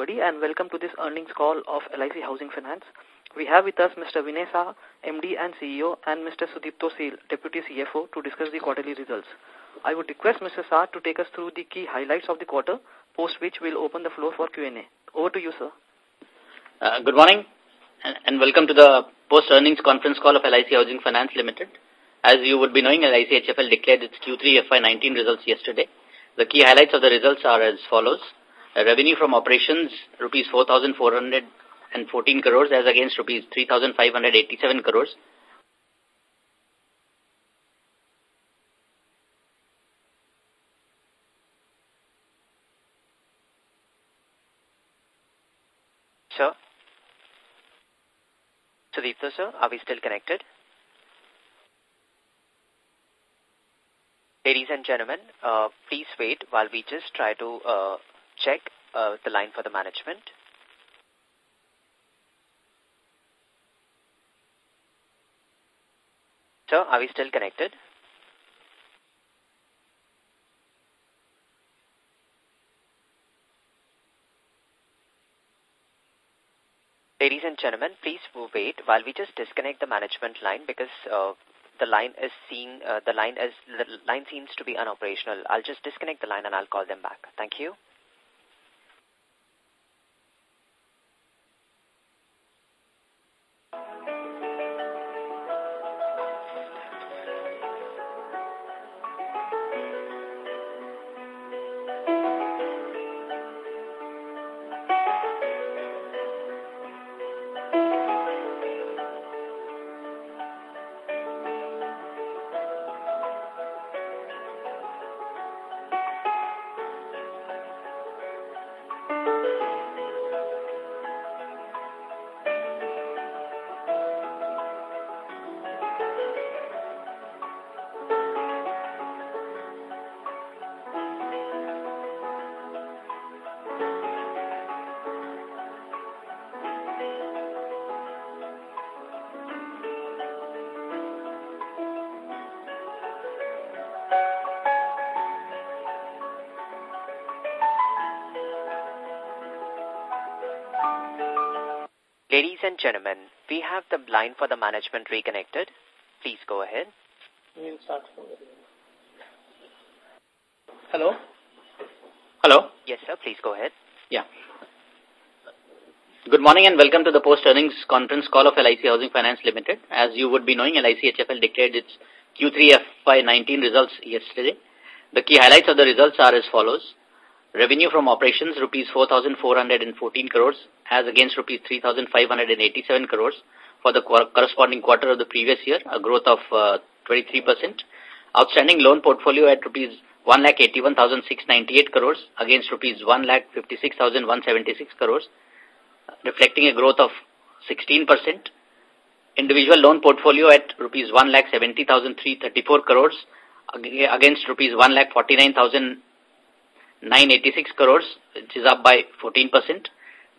everybody, and welcome to this earnings call of LIC Housing Finance. We have with us Mr. Vinay Saha, MD and CEO, and Mr. Sudipto Sil, Deputy CFO, to discuss the quarterly results. I would request Mr. Saha to take us through the key highlights of the quarter, post which we'll open the floor for Q&A. Over to you, sir. Uh, good morning, and, and welcome to the post-earnings conference call of LIC Housing Finance Limited. As you would be knowing, LIC HFL declared its Q3 FY19 results yesterday. The key highlights of the results are as follows. Revenue from operations, rupees 4,414 crores as against rupees 3,587 crores. Sir? Sudipto, sir, are we still connected? Ladies and gentlemen, uh, please wait while we just try to uh, check uh, the line for the management. Sir, are we still connected? Ladies and gentlemen, please wait while we just disconnect the management line because uh, the line is seeing uh, the line is the line seems to be unoperational. I'll just disconnect the line and I'll call them back. Thank you. Ladies and gentlemen, we have the line for the management reconnected. Please go ahead. We'll start from Hello? Hello? Yes, sir. Please go ahead. Yeah. Good morning and welcome to the post-earnings conference call of LIC Housing Finance Limited. As you would be knowing, LIC HFL declared its Q3 FY19 results yesterday. The key highlights of the results are as follows. Revenue from operations, rupees 4,414 crores, as against rupees 3,587 crores for the corresponding quarter of the previous year, a growth of uh, 23%. Outstanding loan portfolio at rupees 1,81,698 crores against rupees 1,56,176 crores, reflecting a growth of 16%. Individual loan portfolio at rupees 1,70,334 crores against rupees 1,49,000 986 crores, which is up by 14%.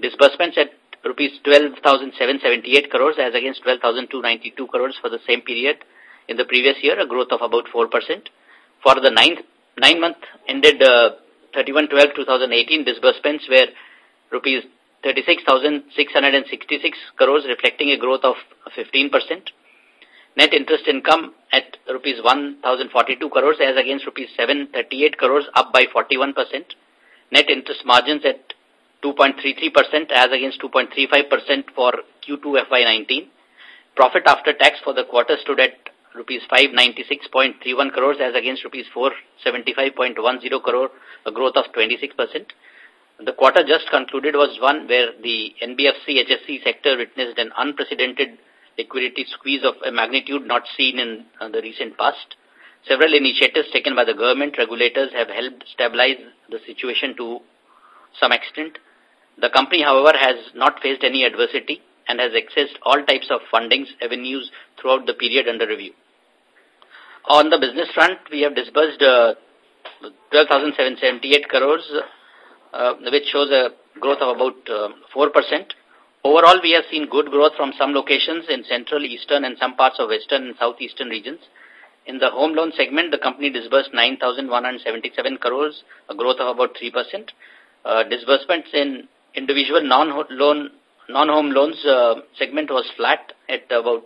Disbursements at rupees 12,778 crores as against 12,292 crores for the same period in the previous year, a growth of about 4%. For the ninth, nine month ended uh, 31-12-2018, disbursements were rupees 36,666 crores, reflecting a growth of 15%. Net interest income at rupees 1,042 crores as against rupees 738 crores, up by 41%. Net interest margins at 2.33% as against 2.35% for Q2 FY19. Profit after tax for the quarter stood at rupees 596.31 crores as against rupees 475.10 crore, a growth of 26%. The quarter just concluded was one where the NBFC HFC sector witnessed an unprecedented liquidity squeeze of a magnitude not seen in uh, the recent past. Several initiatives taken by the government regulators have helped stabilize the situation to some extent. The company, however, has not faced any adversity and has accessed all types of fundings avenues throughout the period under review. On the business front, we have disbursed uh, 12,778 crores, uh, which shows a growth of about uh, 4%. Overall, we have seen good growth from some locations in central, eastern, and some parts of western and southeastern regions. In the home loan segment, the company disbursed 9,177 crores, a growth of about 3%. Uh, disbursements in individual non-home loans uh, segment was flat at about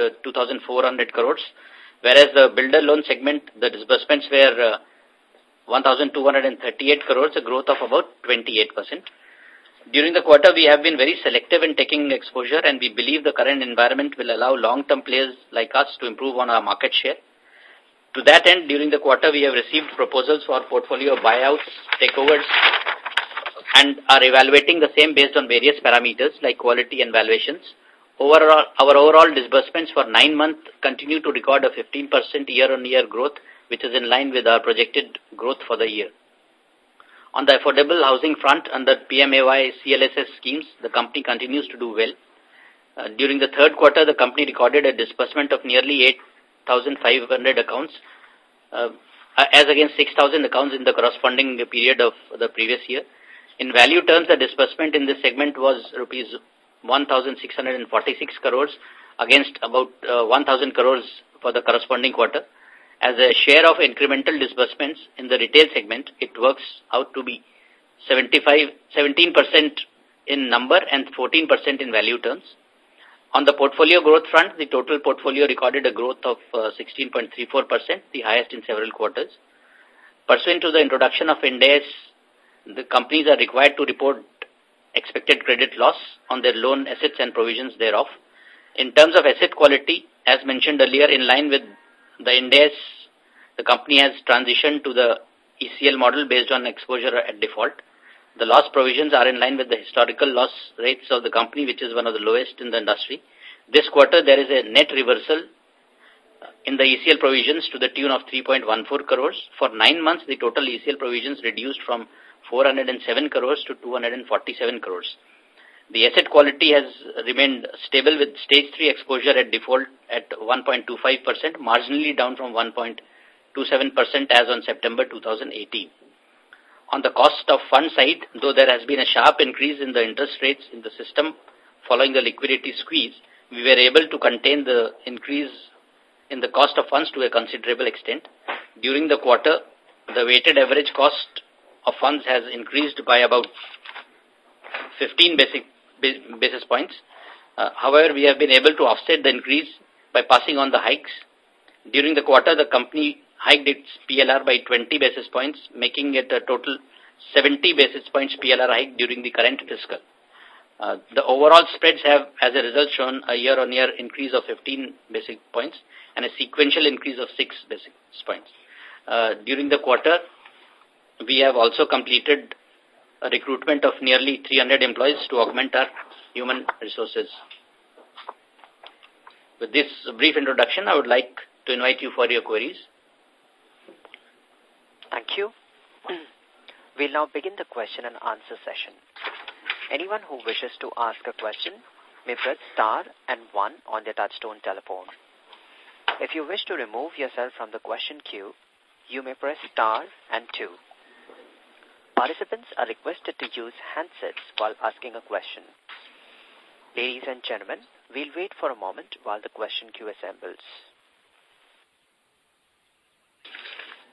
uh, 2,400 crores, whereas the builder loan segment, the disbursements were uh, 1,238 crores, a growth of about 28%. During the quarter, we have been very selective in taking exposure and we believe the current environment will allow long-term players like us to improve on our market share. To that end, during the quarter, we have received proposals for portfolio buyouts, takeovers, and are evaluating the same based on various parameters like quality and valuations. Overall, our overall disbursements for nine months continue to record a 15% year-on-year growth, which is in line with our projected growth for the year. On the affordable housing front, under PMAY CLSS schemes, the company continues to do well. Uh, during the third quarter, the company recorded a disbursement of nearly 8,500 accounts, uh, as against 6,000 accounts in the corresponding period of the previous year. In value terms, the disbursement in this segment was rupees 1,646 crores against about uh, 1,000 crores for the corresponding quarter. As a share of incremental disbursements in the retail segment, it works out to be 75, 17% in number and 14% in value terms. On the portfolio growth front, the total portfolio recorded a growth of 16.34%, uh, the highest in several quarters. Pursuant to the introduction of Ind AS, the companies are required to report expected credit loss on their loan assets and provisions thereof. In terms of asset quality, as mentioned earlier, in line with the Ind AS, the company has transitioned to the ECL model based on exposure at default. The loss provisions are in line with the historical loss rates of the company, which is one of the lowest in the industry. This quarter, there is a net reversal uh, in the ECL provisions to the tune of 3.14 crores. For nine months, the total ECL provisions reduced from 407 crores to 247 crores. The asset quality has remained stable with stage 3 exposure at default at 1.25%, marginally down from 1.27% as on September 2018. On the cost of fund side, though there has been a sharp increase in the interest rates in the system following the liquidity squeeze, we were able to contain the increase in the cost of funds to a considerable extent. During the quarter, the weighted average cost of funds has increased by about 15 basic basis points. Uh, however, we have been able to offset the increase by passing on the hikes. During the quarter, the company hiked its PLR by 20 basis points, making it a total 70 basis points PLR hike during the current fiscal. Uh, the overall spreads have, as a result, shown a year-on-year -year increase of 15 basis points and a sequential increase of 6 basis points. Uh, during the quarter, we have also completed a recruitment of nearly 300 employees to augment our human resources. With this brief introduction, I would like to invite you for your queries. Thank you. We'll now begin the question and answer session. Anyone who wishes to ask a question may press star and one on their touchtone telephone. If you wish to remove yourself from the question queue, you may press star and two. Participants are requested to use handsets while asking a question. Ladies and gentlemen, we'll wait for a moment while the question queue assembles.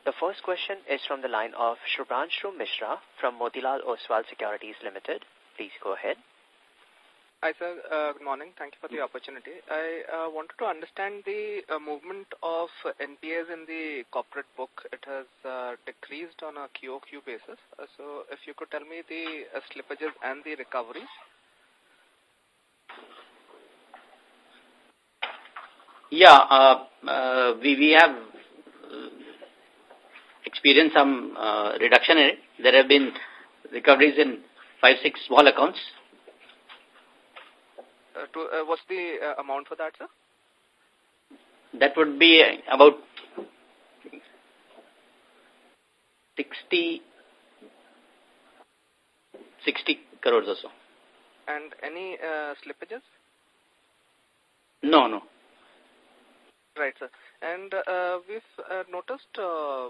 The first question is from the line of Shubhranshu Mishra from Motilal Oswal Securities Limited. Please go ahead. Hi, sir. Uh, good morning. Thank you for the opportunity. I uh, wanted to understand the uh, movement of NPAs in the corporate book. It has uh, decreased on a QOQ basis. Uh, so if you could tell me the uh, slippages and the recoveries. Yeah, uh, uh, we, we have uh, experienced some uh, reduction in it. There have been recoveries in five, six small accounts to, uh, what's the uh, amount for that, sir? That would be about 60, 60 crores or so. And any uh, slippages? No, no. Right, sir. And uh, we've uh, noticed uh,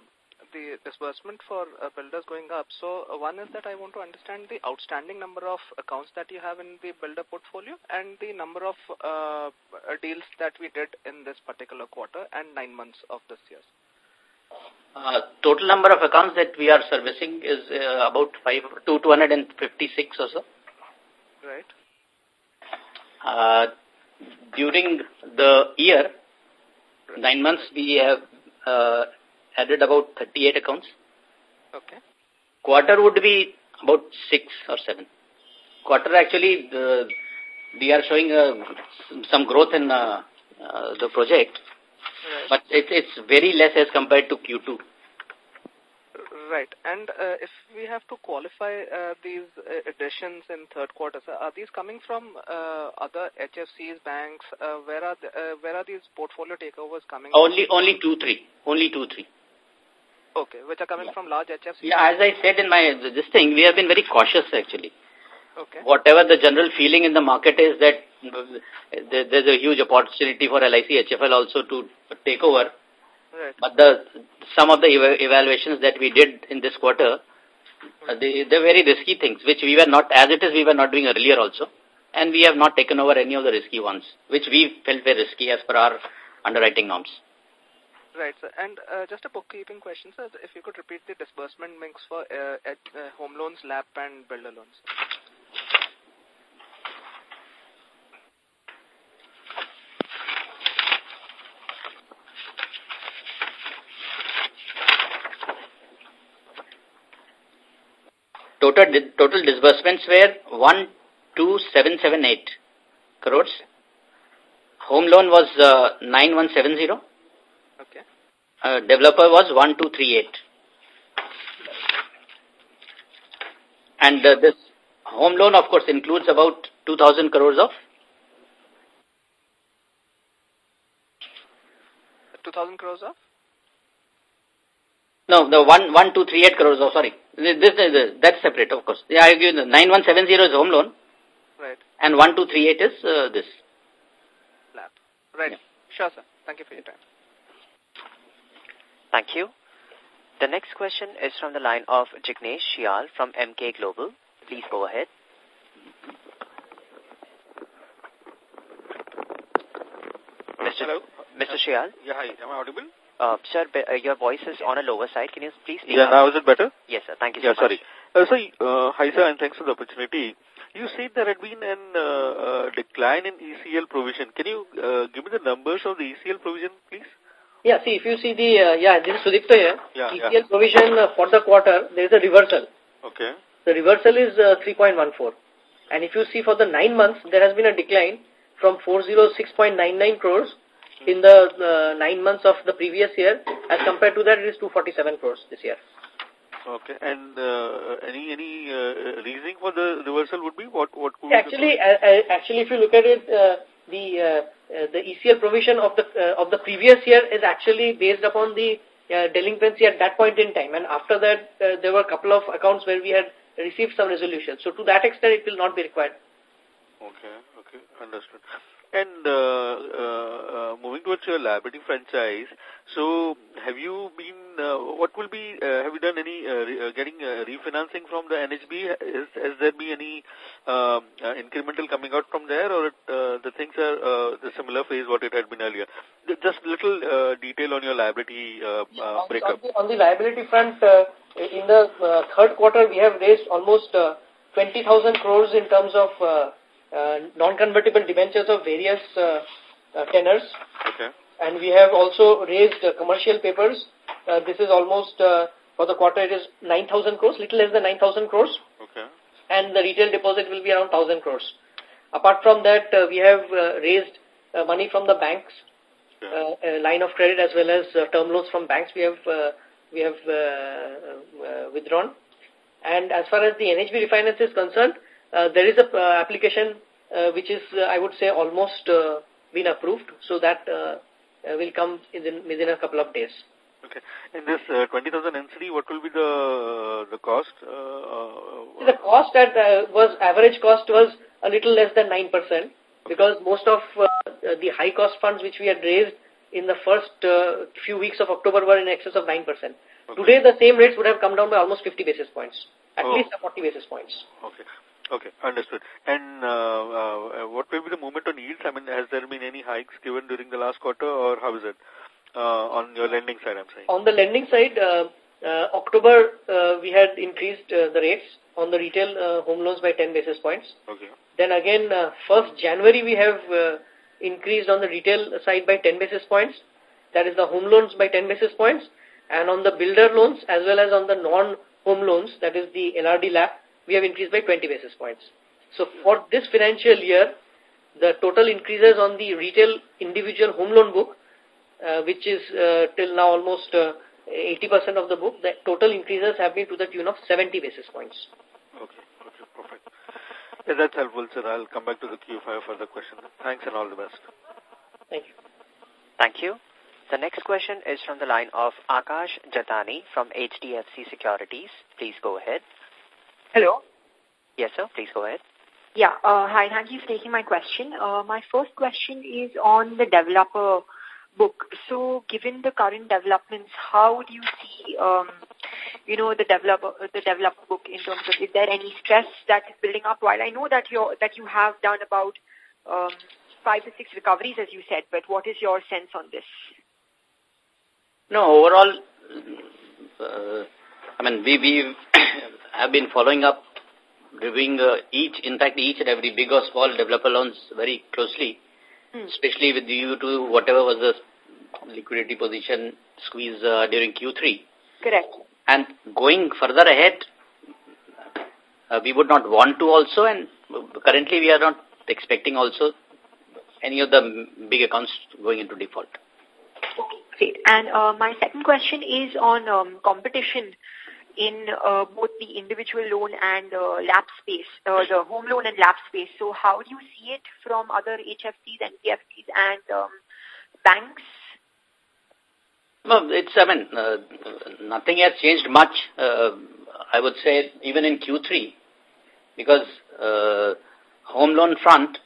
the disbursement for uh, builders going up. So uh, one is that I want to understand the outstanding number of accounts that you have in the builder portfolio and the number of uh, deals that we did in this particular quarter and nine months of this year. Uh, total number of accounts that we are servicing is uh, about five to 256 or so. Right. Uh, during the year, nine months, we have uh, added about 38 accounts. Okay. Quarter would be about six or seven. Quarter actually, the, we are showing uh, some growth in uh, uh, the project, Right. but it, it's very less as compared to Q2. Right. And uh, if we have to qualify uh, these uh, additions in third quarter, so are these coming from uh, other HFCs, banks? Uh, where are the, uh, where are these portfolio takeovers coming? Only, only two, three. Only two, three. Okay, which are coming Yeah. from large HFCs. Yeah, as I said in my this thing, we have been very cautious actually. Okay. Whatever the general feeling in the market is that uh, there's a huge opportunity for LIC HFL also to take over. Right. But the some of the eva evaluations that we did in this quarter, uh, they, they're very risky things, which we were not, as it is, we were not doing earlier also. And we have not taken over any of the risky ones, which we felt were risky as per our underwriting norms. Right, sir. And uh, just a bookkeeping question, sir. If you could repeat the disbursement mix for uh, at, uh, home loans, LAP, and builder loans. Total, di- total disbursements were 12778 crores. Home loan was uh, 9170. Okay. Uh, developer was 1238. And uh, this home loan, of course, includes about 2000 crores of 2,000 crores of? No, the one one two three eight crores. Oh, sorry, this is uh, that's separate, of course. Yeah, I give you the nine one seven zero is home loan, Right. and one two three eight is uh, this. LAP. Right. Yeah. Sure, sir. Thank you for your time. Thank you. The next question is from the line of Jignesh Shial from Emkay Global. Please go ahead. Mr. Hello. Mr. Shial, Yeah, hi. Am I audible? uh, sir, uh, your voice is on a lower side. Can you please speak Yeah, up? now is it better? Yes, sir. Thank you Yeah, so much. sorry. Uh, so, uh, hi sir, and thanks for the opportunity. You said there had been an uh, uh, decline in ECL provision. Can you uh, give me the numbers of the ECL provision, please? Yeah, see, if you see the, uh, yeah, this is Sudipta here. Yeah, ECL yeah. provision uh, for the quarter, there is a reversal. Okay. The reversal is uh, 3.14. And if you see for the nine months, there has been a decline from 406.99 crores in the uh, nine months of the previous year. As compared to that, it is 247 crores this year. Okay. And uh, any any uh, reasoning for the reversal would be what? What could be Actually, uh, actually, if you look at it, uh, the uh, uh, the ECL provision of the uh, of the previous year is actually based upon the uh, delinquency at that point in time, and after that, there were a couple of accounts where we had received some resolution. So, to that extent, it will not be required. Okay, okay, understood. And uh, uh, uh, moving towards your liability franchise, so have you been, uh, what will be, uh, have you done any, uh, re, uh, getting uh, refinancing from the NHB? Is, has there been any um, uh, incremental coming out from there or uh, the things are uh, the similar phase what it had been earlier? Just little uh, detail on your liability uh, uh, on, the, breakup. on, the, on the liability front, uh, in the uh, third quarter, we have raised almost uh, 20,000 crores in terms of uh, non-convertible debentures of various uh, uh, tenors. Okay. And we have also raised uh, commercial papers. Uh, this is almost, uh, for the quarter, it is 9,000 crores, little less than 9,000 crores. Okay. And the retail deposit will be around 1,000 crores. Apart from that, uh, we have uh, raised uh, money from the banks, Yeah. uh, line of credit as well as uh, term loans from banks we have, uh, we have uh, uh, withdrawn. And as far as the NHB refinance is concerned, uh, there is a uh, application uh, which is, uh, I would say, almost uh, been approved. So that uh, uh, will come within, within a couple of days. Okay. In this uh, 20,000 NCD, what will be the the cost? Uh, uh, The cost that uh, was average cost was a little less than 9% because most of uh, the high cost funds which we had raised in the first uh, few weeks of October were in excess of 9%. Today the same rates would have come down by almost 50 basis points, at Oh. least 40 basis points. Okay. Okay, understood. And uh, uh, what will be the movement on yields? I mean, has there been any hikes given during the last quarter, or how is it uh, on your lending side? I'm saying. On the lending side, uh, uh, October, uh, we had increased uh, the rates on the retail uh, home loans by 10 basis points. Okay. Then again, uh, 1st January, we have uh, increased on the retail side by 10 basis points. That is the home loans by 10 basis points. And on the builder loans as well as on the non-home loans, that is the LRD LAP, we have increased by 20 basis points. So for this financial year, the total increases on the retail individual home loan book, uh, which is uh, till now almost uh, 80% of the book, the total increases have been to the tune of 70 basis points. Okay, okay, perfect. Yeah, that's helpful, sir. I'll come back to the queue for further questions. Thanks and all the best. Thank you. Thank you. The next question is from the line of Akash Jatani from HDFC Securities. Please go ahead. Hello. Yes, sir. Please go ahead. Yeah. Uh, hi. Thank you for taking my question. Uh, my first question is on the developer book. So given the current developments, how do you see, um, you know, the developer, the developer book in terms of, is there any stress that is building up? While I know that you that you have done about um, five to six recoveries, as you said, but what is your sense on this? No, overall, uh, I mean, we, we have been following up, reviewing uh, each, in fact, each and every big or small developer loans very closely, hmm. especially with view to whatever was the liquidity position squeeze uh, during Q3. Correct. And going further ahead, uh, we would not want to also, and currently we are not expecting also any of the big accounts going into default. Okay, great. And uh, my second question is on um, competition in uh, both the individual loan and uh, LAP space, uh, the home loan and LAP space. So how do you see it from other HFCs, NBFCs and um, banks no, it's, I mean, uh, nothing has changed much, uh, I would say, even in Q3, because uh, home loan front,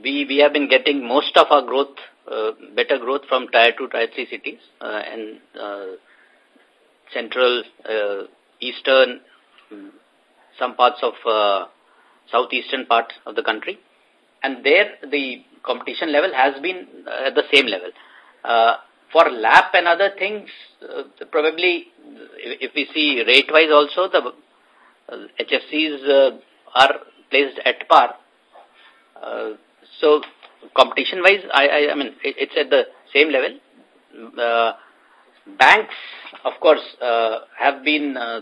we, we have been getting most of our growth, uh, better growth from Tier 2, Tier 3 cities uh, and uh, central, uh, eastern, some parts of uh, southeastern part of the country. And there, the competition level has been uh, at the same level. Uh, for LAP and other things, uh, probably if, we see rate-wise also, the HFCs are placed at par. So competition-wise, I, I, I mean, it, it's at the same level. Banks, of course, uh, have been uh,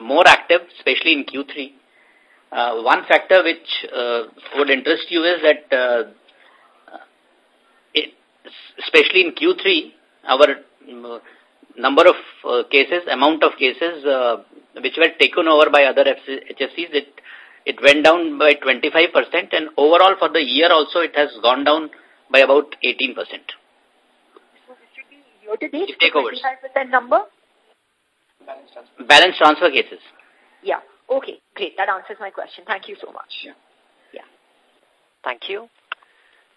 more active, especially in Q3. Uh, one factor which uh, would interest you is that uh, it, especially in Q3, our uh, number of uh, cases, amount of cases uh, which were taken over by other HFCs, it, it went down by 25% and overall for the year also it has gone down by about 18%. So this should be year to date, takeovers. 25% number? Balance transfer. Balance transfer cases. Yeah. Okay, great. That answers my question. Thank you so much. Yeah. yeah. Thank you.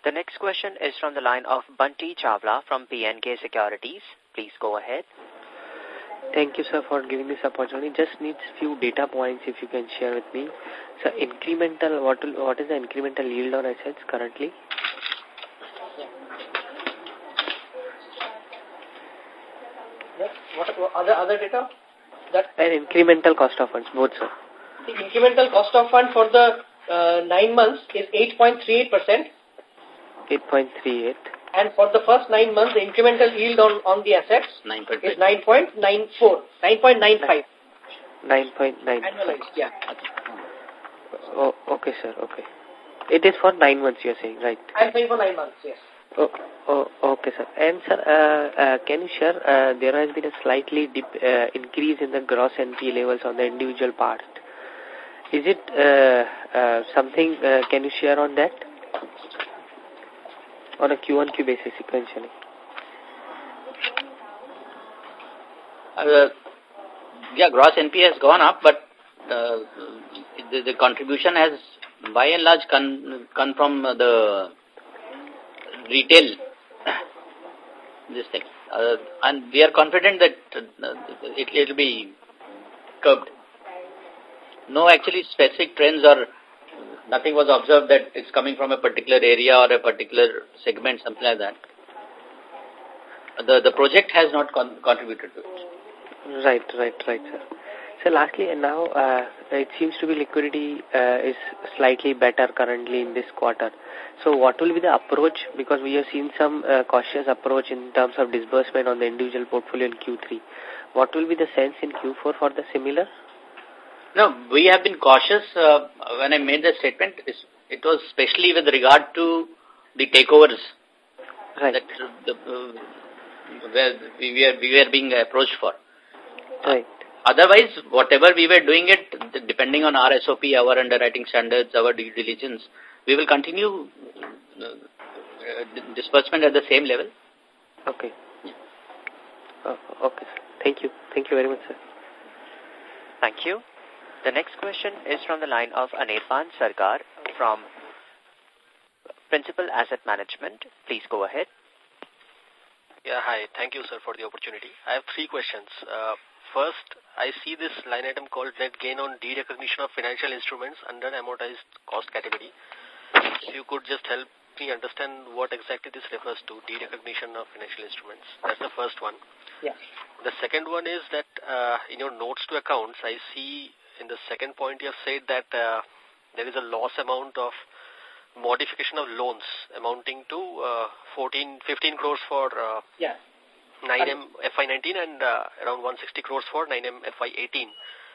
The next question is from the line of Bunty Chawla from PNK Securities. Please go ahead. Thank you, sir, for giving this opportunity. Just needs few data points if you can share with me. So, incremental, what, will, what is the incremental yield on assets currently? What, what other other data? That and incremental cost of funds, both, sir. The incremental cost of fund for the uh, nine months is 8.38 percent 8.38. And for the first nine months, the incremental yield on, on the assets 9 is 9.94, 9.95. 9.9. Annualized, yeah. Oh, okay, sir, okay. It is for nine months, you're saying, right? I'm saying for nine months, yes. Oh, oh, okay, sir. And, sir, uh, uh, can you share, uh, there has been a slightly dip, uh, increase in the gross NP levels on the individual part. Is it uh, uh, something, uh, can you share on that? on a Q1Q basis sequentially? Uh, yeah, gross NP has gone up, but uh, the, the contribution has by and large come, come from the retail this thing. Uh, and we are confident that uh, it will be curbed. No actually specific trends or nothing was observed that it's coming from a particular area or a particular segment, something like that. The, the project has not con contributed to it. Right, right, right, sir. So lastly, and now uh, it seems to be liquidity uh, is slightly better currently in this quarter. So what will be the approach? Because we have seen some uh, cautious approach in terms of disbursement on the individual portfolio in Q3. What will be the sense in Q4 for the similar? No, we have been cautious uh, when I made the statement. It was especially with regard to the takeovers right. that the, uh, where we were, we were being approached for. Right. Otherwise, whatever we were doing it, depending on our SOP, our underwriting standards, our due diligence, we will continue uh, disbursement at the same level. Okay. Oh, okay. Thank you. Thank you very much, sir. Thank you. The next question is from the line of Anirban Sarkar from Principal Asset Management. Please go ahead. Yeah, hi. Thank you, sir, for the opportunity. I have three questions. Uh, first, I see this line item called net gain on derecognition of financial instruments under amortized cost category. If you could just help me understand what exactly this refers to, derecognition of financial instruments. That's the first one. Yeah. The second one is that uh, in your notes to accounts, I see in the second point you have said that uh, there is a loss amount of modification of loans amounting to uh, 14, 15 crores for uh, yeah. 9M FY19 and uh, around 160 crores for 9M FY18.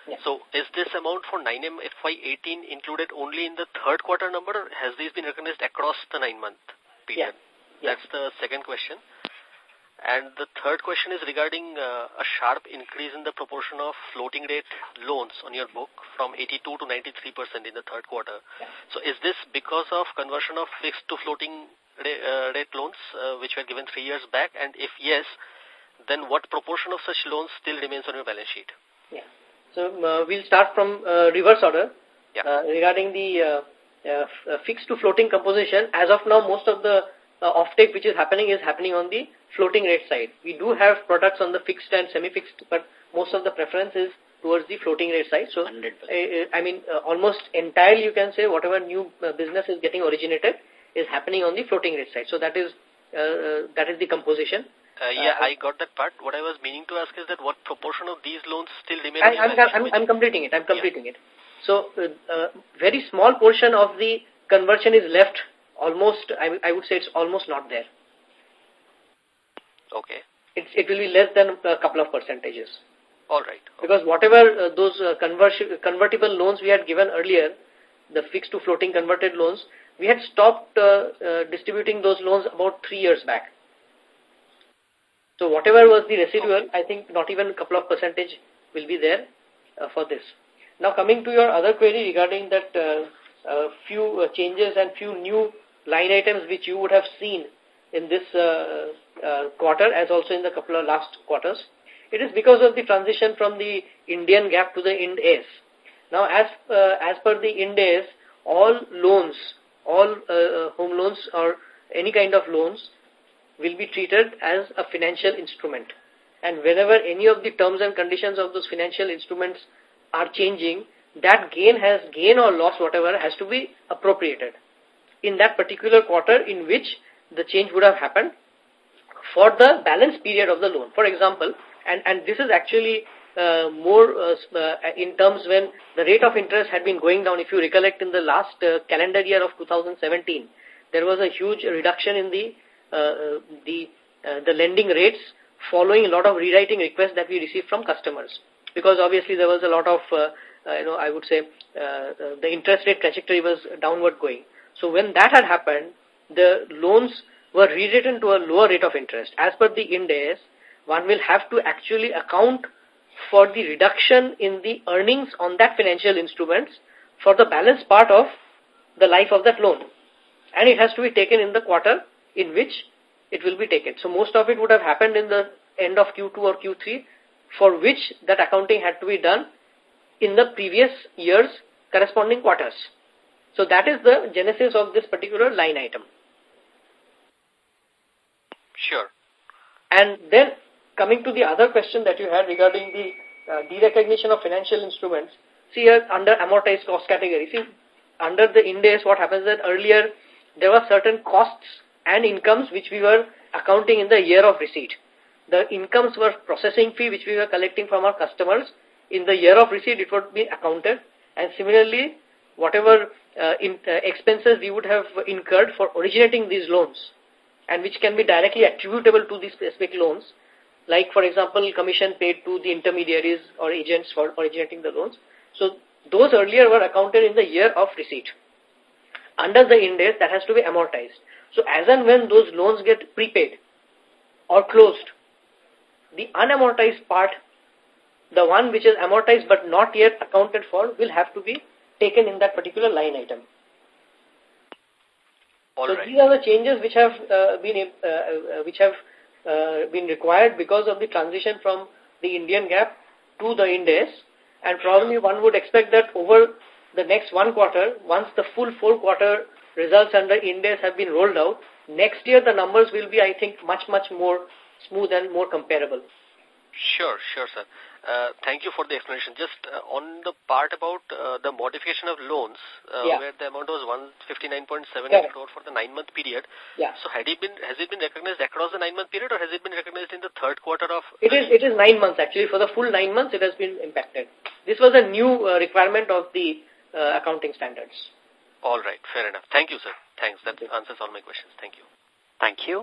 Yeah. So is this amount for 9M FY18 included only in the third quarter number or has these been recognized across the nine-month period? Yeah. That's the second question. And the third question is regarding uh, a sharp increase in the proportion of floating rate loans on your book from 82 to 93 percent in the third quarter. Yeah. So is this because of conversion of fixed to floating rate, uh, rate loans uh, which were given three years back? And if yes, then what proportion of such loans still remains on your balance sheet? Yeah. So uh, we'll start from uh, reverse order. Yeah. Uh, regarding the uh, uh, fixed to floating composition, as of now, most of the uh, offtake which is happening is happening on the floating rate side. We do have products on the fixed and semi-fixed, but most of the preference is towards the floating rate side. So, uh, I mean, uh, almost entirely you can say whatever new uh, business is getting originated is happening on the floating rate side. So that is uh, uh, that is the composition. Uh, yeah, I got that part. What I was meaning to ask is that what proportion of these loans still remain I, your I'm, I'm. I'm completing it. I'm completing it. So, uh, uh, very small portion of the conversion is left. Almost, I, I would say it's almost not there. Okay. It's, it will be less than a couple of percentages. All right. Because whatever uh, those uh, conversion, convertible loans we had given earlier, the fixed to floating converted loans, we had stopped uh, uh, distributing those loans about three years back. So whatever was the residual, I think not even a couple of percentage will be there uh, for this. Now coming to your other query regarding that uh, uh, few uh, changes and few new line items which you would have seen in this uh, uh, quarter as also in the couple of last quarters. It is because of the transition from the Indian GAAP to the Ind AS. Now, as as per the Ind AS, all loans, all home loans or any kind of loans will be treated as a financial instrument. And whenever any of the terms and conditions of those financial instruments are changing, that gain has gain or loss, whatever, has to be appropriated in that particular quarter in which the change would have happened for the balance period of the loan. For example, and, and this is actually uh, more uh, uh, in terms when the rate of interest had been going down. If you recollect in the last uh, calendar year of 2017, there was a huge reduction in the the uh, the lending rates following a lot of rewriting requests that we received from customers. Because obviously there was a lot of, uh, uh, you know, I would say uh, uh, the interest rate trajectory was downward going. So when that had happened, the loans were rewritten to a lower rate of interest. As per the Ind AS, one will have to actually account for the reduction in the earnings on that financial instruments for the balance part of the life of that loan. And it has to be taken in the quarter in which it will be taken. So most of it would have happened in the end of Q2 or Q3 for which that accounting had to be done in the previous year's corresponding quarters. So that is the genesis of this particular line item. Sure. And then coming to the other question that you had regarding the uh, derecognition of financial instruments, see here under amortized cost category, see under the Ind AS what happens that earlier there were certain costs and incomes which we were accounting in the year of receipt. the incomes were processing fee which we were collecting from our customers. In the year of receipt, it would be accounted. And similarly, whatever uh, in, uh, expenses we would have incurred for originating these loans and which can be directly attributable to these specific loans, like, for example, commission paid to the intermediaries or agents for originating the loans. So those earlier were accounted in the year of receipt. Under the Ind AS, that has to be amortized. So as and when those loans get prepaid or closed, the unamortized part, the one which is amortized but not yet accounted for, will have to be taken in that particular line item. All so right. these are the changes which have uh, been uh, uh, which have uh, been required because of the transition from the Indian GAAP to the Ind AS, and probably one would expect that over the next one quarter, once the full four quarter results under Ind AS have been rolled out, next year the numbers will be, I think, much much more smooth and more comparable. Sure, sure, sir. Uh, thank you for the explanation. Just uh, on the part about uh, the modification of loans, uh, yeah. where the amount was 159.78 yeah. crore for the nine-month period. Yeah. So had it been has it been recognized across the nine-month period, or has it been recognized in the third quarter of? It is it is nine months actually. For the full nine months, it has been impacted. This was a new uh, requirement of the uh, accounting standards. All right, fair enough. Thank you, sir. Thanks. That answers all my questions. Thank you. Thank you.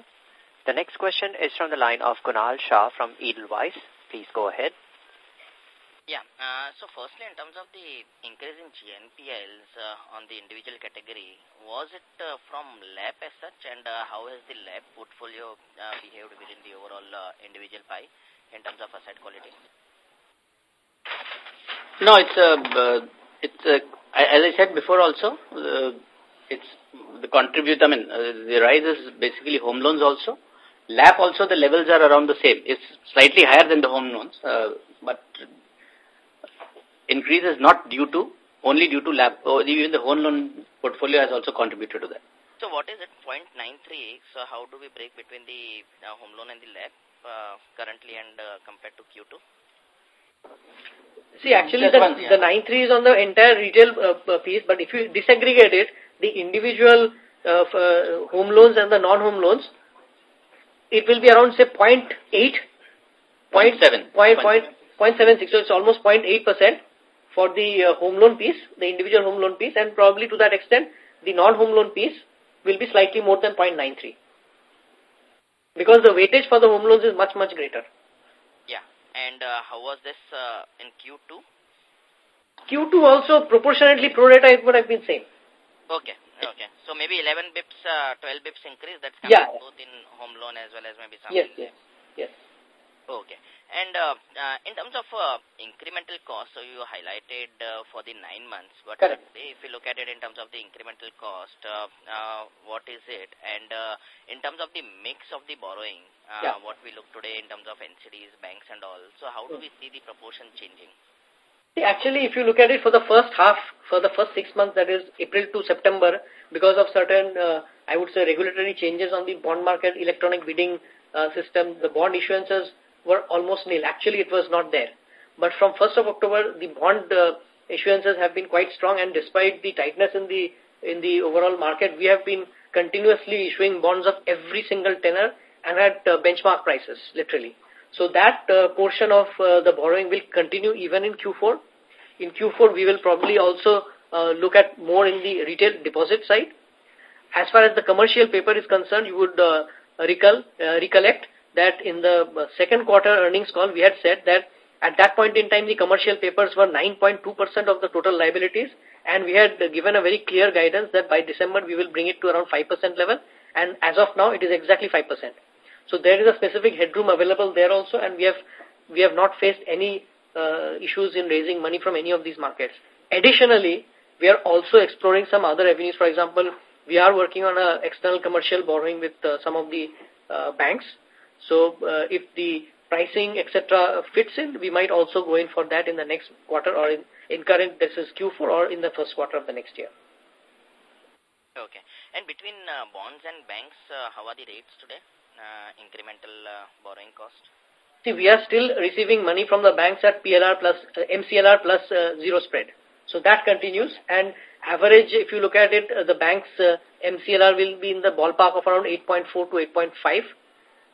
The next question is from the line of Kunal Shah from Edelweiss. Please go ahead. Yeah. Uh, so firstly, in terms of the increase in GNPLs uh, on the individual category, was it uh, from LAP as such and uh, how has the LAP portfolio uh, behaved within the overall uh, individual pie in terms of asset quality? No, it's a, uh, it's a, as I said before also, uh, it's the contribute, I mean, uh, the rise is basically home loans also. LAP also the levels are around the same. It's slightly higher than the home loans, uh, but increase is not due to, only due to LAP. Oh, even the home loan portfolio has also contributed to that. So what is it, 0.93? So how do we break between the uh, home loan and the LAP currently and compared to Q2? See, actually, the, one, yeah. the 9.3 is on the entire retail uh, piece, but if you disaggregate it, the individual uh, uh, home loans and the non-home loans, it will be around, say, 0.8, Point seven. Point, point, point 0.76, so it's almost 0.8% for the uh, home loan piece, the individual home loan piece, and probably to that extent, the non-home loan piece will be slightly more than 0.93. Because the weightage for the home loans is much, much greater. And uh, how was this uh, in Q2? Q2 also proportionately pro rata it would have been same. Okay. Okay. So maybe 11 bips, uh, 12 bips increase that's coming Yeah. both in home loan as well as maybe some. Yes, yes, yes. Okay. And uh, uh, in terms of uh, incremental cost, so you highlighted uh, for the nine months, but Correct. if you look at it in terms of the incremental cost, uh, uh, what is it? And uh, in terms of the mix of the borrowing, uh, Yeah. what we look today in terms of NCDs, banks and all, so how do we see the proportion changing? See, actually, if you look at it for the first half, for the first six months, that is April to September, because of certain, uh, I would say, regulatory changes on the bond market, electronic bidding uh, system, the bond issuances were almost nil. Actually, it was not there. But from 1st of October, the bond uh, issuances have been quite strong, and despite the tightness in the in the overall market, we have been continuously issuing bonds of every single tenor and at uh, benchmark prices, literally. So that uh, portion of the borrowing will continue even in Q4. In Q4, we will probably also look at more in the retail deposit side. As far as the commercial paper is concerned, you would uh, recall, uh, recollect that in the uh, second quarter earnings call, we had said that at that point in time, the commercial papers were 9.2% of the total liabilities, and we had given a very clear guidance that by December, we will bring it to around 5% level, and as of now, it is exactly 5%. So there is a specific headroom available there also, and we have we have not faced any uh, issues in raising money from any of these markets. Additionally, we are also exploring some other avenues. For example, we are working on a external commercial borrowing with uh, some of the banks. So uh, if the pricing, etc., fits in, we might also go in for that in the next quarter or in, in current, this is Q4 or in the first quarter of the next year. Okay. And between uh, bonds and banks, uh, how are the rates today? Uh, incremental uh, borrowing cost? See, we are still receiving money from the banks at PLR plus uh, MCLR plus uh, zero spread. So that continues. And average, if you look at it, uh, the bank's uh, MCLR will be in the ballpark of around 8.4 to 8.5.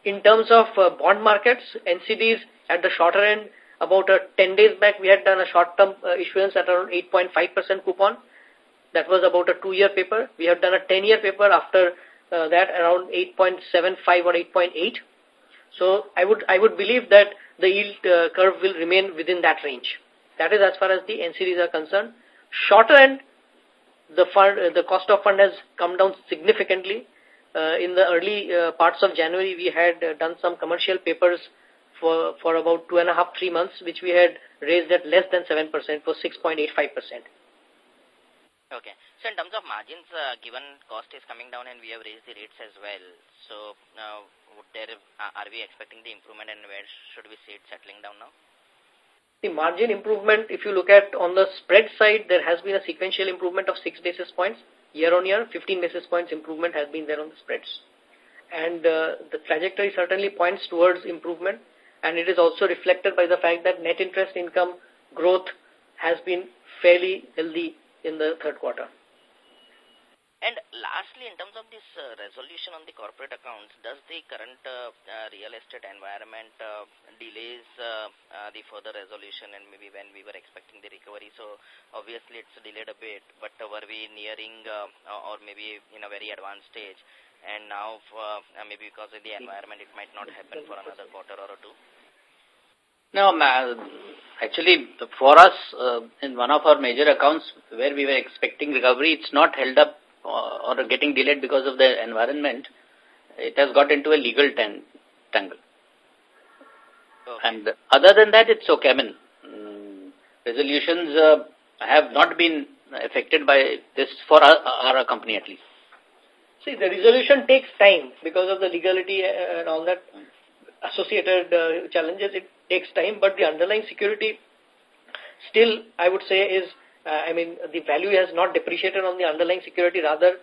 in terms of uh, bond markets, NCDs at the shorter end, about uh, 10 days back, we had done a short-term uh, issuance at around 8.5% coupon. That was about a two-year paper. We have done a 10-year paper after that around 8.75 or 8.8. So I would I would believe that the yield curve will remain within that range. That is as far as the NCDs are concerned. Shorter end, the fund, the cost of fund has come down significantly. Uh, in the early uh, parts of January, we had uh, done some commercial papers for for about two and a half, three months, which we had raised at less than 7% for 6.85%. Okay. So in terms of margins, uh, given cost is coming down and we have raised the rates as well, so now would there, uh, are we expecting the improvement and where should we see it settling down now? The margin improvement, if you look at on the spread side, there has been a sequential improvement of 6 basis points. Year on year, 15 basis points improvement has been there on the spreads. And uh, the trajectory certainly points towards improvement and it is also reflected by the fact that net interest income growth has been fairly healthy in the third quarter. And lastly, in terms of this uh, resolution on the corporate accounts, does the current uh, uh, real estate environment uh, delays uh, uh, the further resolution and maybe when we were expecting the recovery? So obviously it's delayed a bit, but were we nearing or maybe in a very advanced stage? And now maybe because of the environment, it might not happen for another quarter or two? No, actually, for us, in one of our major accounts where we were expecting recovery, it's not held up or, or getting delayed because of the environment. It has got into a legal tan tangle. Okay. And other than that, it's okay. I mean, mm, resolutions uh, have not been affected by this for our, our company at least. See, the resolution takes time because of the legality uh, and all that associated uh, challenges. It takes time, but the underlying security still, I would say, is, I mean, the value has not depreciated on the underlying security. Rather,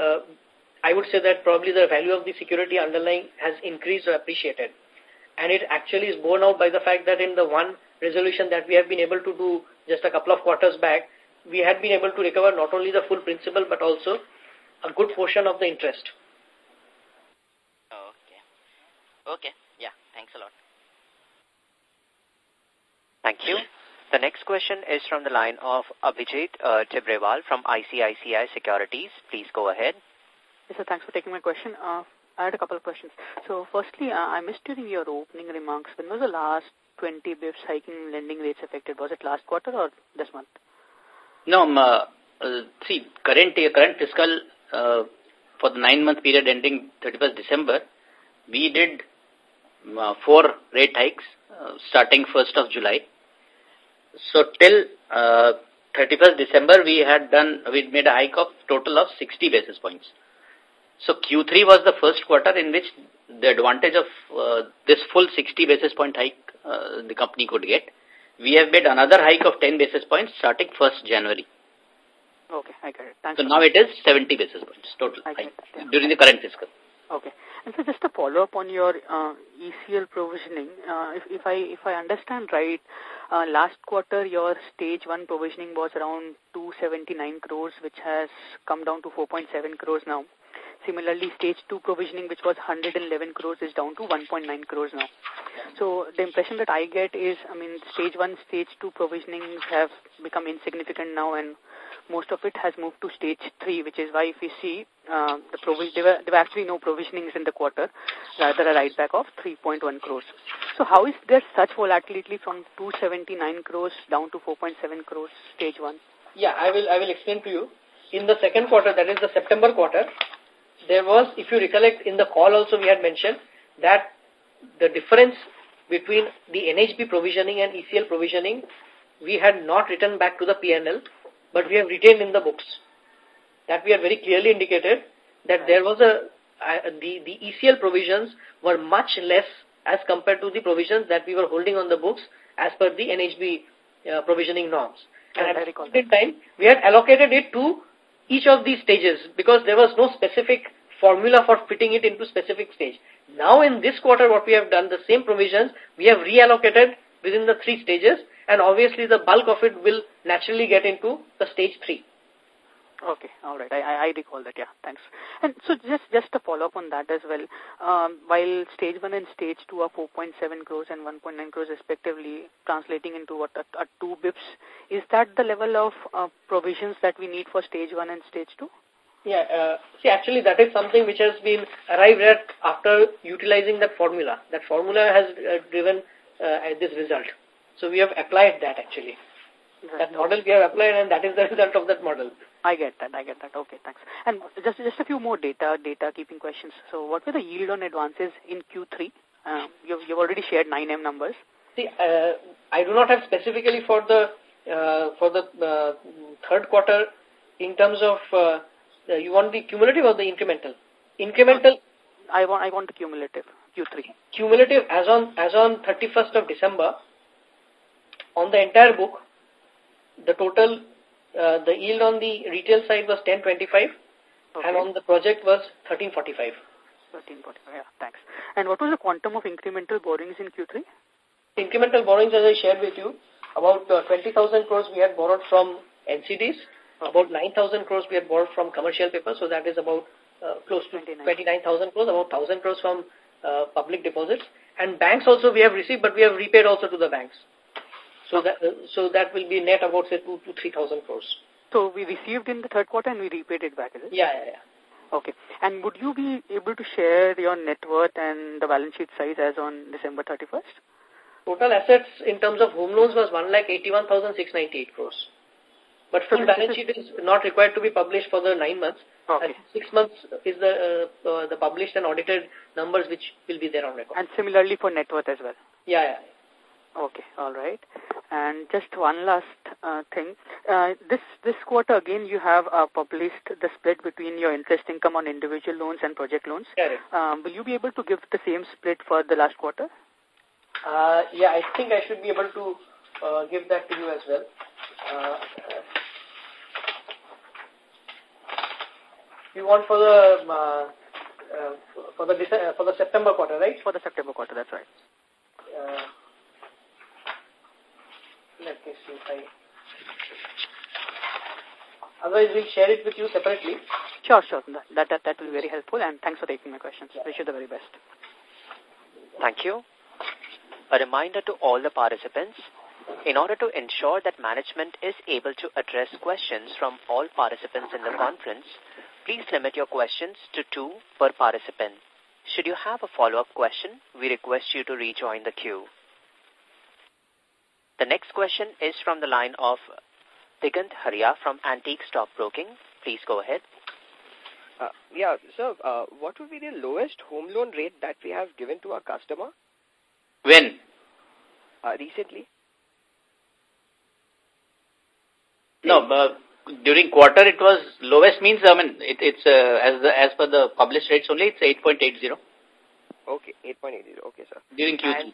uh, I would say that probably the value of the security underlying has increased or appreciated. And it actually is borne out by the fact that in the one resolution that we have been able to do just a couple of quarters back, we had been able to recover not only the full principal but also a good portion of the interest. Okay. Okay. Yeah. Thanks a lot. Thank you. The next question is from the line of Abhijit uh, Tibrewal from ICICI Securities. Please go ahead. Yes, sir. Thanks for taking my question. Uh, I had a couple of questions. So, firstly, uh, I missed during your opening remarks, when was the last 20 bips hiking lending rates affected? Was it last quarter or this month? No, um, uh, uh, see, current, current fiscal uh, for the nine-month period ending 31st December, we did uh, four rate hikes uh, starting 1st of July. So till uh, 31st December, we had done, we made a hike of total of 60 basis points. So Q3 was the first quarter in which the advantage of uh, this full 60 basis point hike uh, the company could get. We have made another hike of 10 basis points starting 1st January. Okay, I got it. Thanks. So now it is 70 basis points total yeah. during the current fiscal. Okay. And so just to follow up on your uh, ECL provisioning, uh, if, if I if I understand right, uh, last quarter your stage one provisioning was around 279 crores, which has come down to 4.7 crores now. Similarly, stage two provisioning, which was 111 crores, is down to 1.9 crores now. So the impression that I get is, I mean, stage one, stage two provisionings have become insignificant now, and most of it has moved to stage three, which is why if we see uh, the provision, there there were actually no provisionings in the quarter, rather a write back of 3.1 crores. So how is there such volatility from 279 crores down to 4.7 crores stage one? Yeah, I will, I will explain to you. In the second quarter, that is the September quarter, there was, if you recollect, in the call also we had mentioned that the difference between the NHB provisioning and ECL provisioning, we had not written back to the PNL but we have retained in the books. That we have very clearly indicated that there was a, uh, the, the ECL provisions were much less as compared to the provisions that we were holding on the books as per the NHB uh, provisioning norms. And at the time, we had allocated it to each of these stages because there was no specific formula for fitting it into specific stage. Now in this quarter, what we have done, the same provisions, we have reallocated within the three stages and obviously the bulk of it will naturally get into the stage 3. Okay, all right. I, I recall that, yeah, thanks. And so just just to follow up on that as well, um, while stage 1 and stage 2 are 4.7 crores and 1.9 crores respectively, translating into what, a, a 2 bips, is that the level of uh, provisions that we need for stage 1 and stage 2? Yeah, uh, see, actually, that is something which has been arrived at after utilizing that formula. That formula has uh, driven uh, this result. So we have applied that actually. Right. That model we have applied and that is the result of that model. I get that. I get that. Okay, thanks. And just just a few more data data keeping questions. So, what were the yield on advances in Q3? Um, you've you've already shared 9M numbers. See, uh, I do not have specifically for the uh, for the uh, third quarter in terms of uh, you want the cumulative or the incremental? Incremental. I want I want the cumulative Q3. Cumulative as on as on 31st of December on the entire book, the total uh, the yield on the retail side was 1025 okay. and on the project was 1345. 1345, yeah, thanks. And what was the quantum of incremental borrowings in Q3? Incremental borrowings, as I shared with you, about uh, 20,000 crores we had borrowed from NCDs, about 9,000 crores we had borrowed from commercial paper, so that is about uh, close to 29,000 crores, about 1,000 crores from uh, public deposits. And banks also we have received, but we have repaid also to the banks. So that uh, so that will be net about say two to three thousand crores. So we received in the third quarter and we repaid it back, is it? Yeah, yeah, yeah. Okay. And would you be able to share your net worth and the balance sheet size as on December 31st? Total assets in terms of home loans was one lakh eighty-one thousand six ninety-eight crores. But full balance sheet is not required to be published for the nine months. Okay. And six months is the uh, uh, the published and audited numbers which will be there on record. And similarly for net worth as well. Yeah, yeah. Okay, all right. And just one last uh, thing. Uh, this this quarter, again, you have uh, published the split between your interest income on individual loans and project loans. Yeah, um, will you be able to give the same split for the last quarter? Uh, yeah, I think I should be able to uh, give that to you as well. Uh, you want for the uh, uh, for the uh, for the September quarter, right? For the September quarter, that's right. Uh, let me see if I... Otherwise, we'll share it with you separately. Sure, sure. That, that, that will be very helpful and thanks for taking my questions. Yeah. Wish you the very best. Thank you. A reminder to all the participants, in order to ensure that management is able to address questions from all participants in the conference, please limit your questions to two per participant. Should you have a follow-up question, we request you to rejoin the queue. The next question is from the line of Digant Haria from Antique Stock Broking. Please go ahead. Uh, yeah, so uh, what would be the lowest home loan rate that we have given to our customer? When? Uh, recently. No, uh, during quarter it was lowest means, I mean, it, it's uh, as the, as per the published rates only, it's 8.80. Okay, 8.80. Okay, sir. During Q3. And,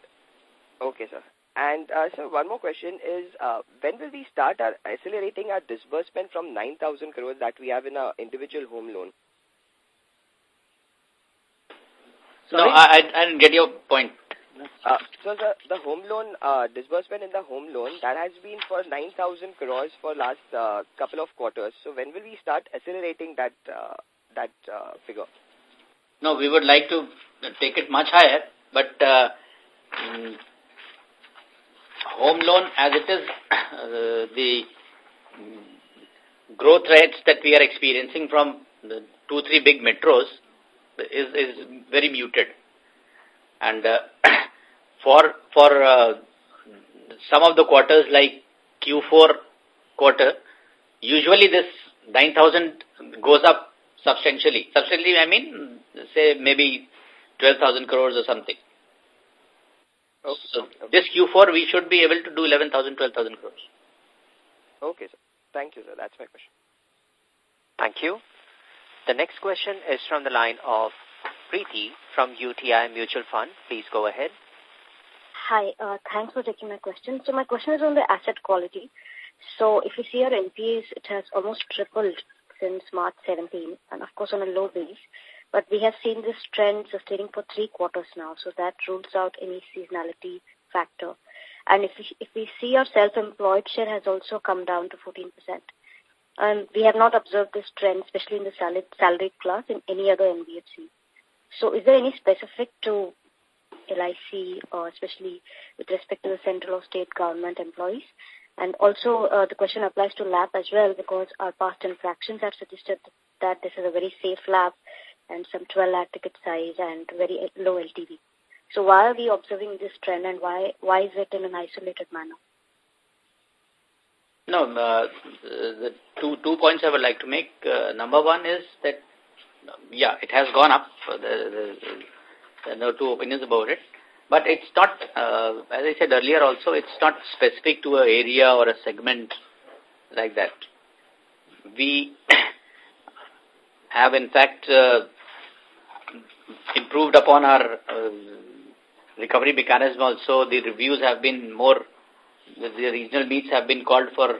okay, sir. And uh, so one more question is, uh, when will we start our accelerating our disbursement from 9,000 crores that we have in our individual home loan? Sorry? No, I, I didn't get your point. Uh, so the, the home loan, uh, disbursement in the home loan, that has been for 9,000 crores for last uh, couple of quarters. So when will we start accelerating that, uh, that uh, figure? No, we would like to take it much higher, but uh, mm, home loan as it is, uh, the growth rates that we are experiencing from the two, three big metros is, is very muted. And uh, for, for uh, some of the quarters like Q4 quarter, usually this 9,000 goes up substantially. Substantially, I mean, say maybe 12,000 crores or something. Okay. So this Q4 we should be able to do 11,000, 12,000 crores. Okay, sir. Thank you, sir. That's my question. Thank you. The next question is from the line of Preeti from UTI Mutual Fund. Please go ahead. Hi, uh, thanks for taking my question. So my question is on the asset quality. So if you see our NPAs, it has almost tripled since March 17, and of course on a low base. But we have seen this trend sustaining for three quarters now, so that rules out any seasonality factor. And if we, if we see our self-employed share has also come down to 14%. And we have not observed this trend, especially in the salaried, salaried class, in any other NBFC. So is there any specific to LIC, or especially with respect to the central or state government employees? And also, uh, the question applies to LAP as well, because our past infractions have suggested that this is a very safe LAP and some 12 lakh ticket size and very low LTV. So why are we observing this trend and why, why is it in an isolated manner? No, uh, the two, two points I would like to make. Uh, number one is that, yeah, it has gone up. The, the, there are two opinions about it. But it's not, uh, as I said earlier also, it's not specific to an area or a segment like that. We have in fact uh, improved upon our uh, recovery mechanism also. The reviews have been more, the regional meets have been called for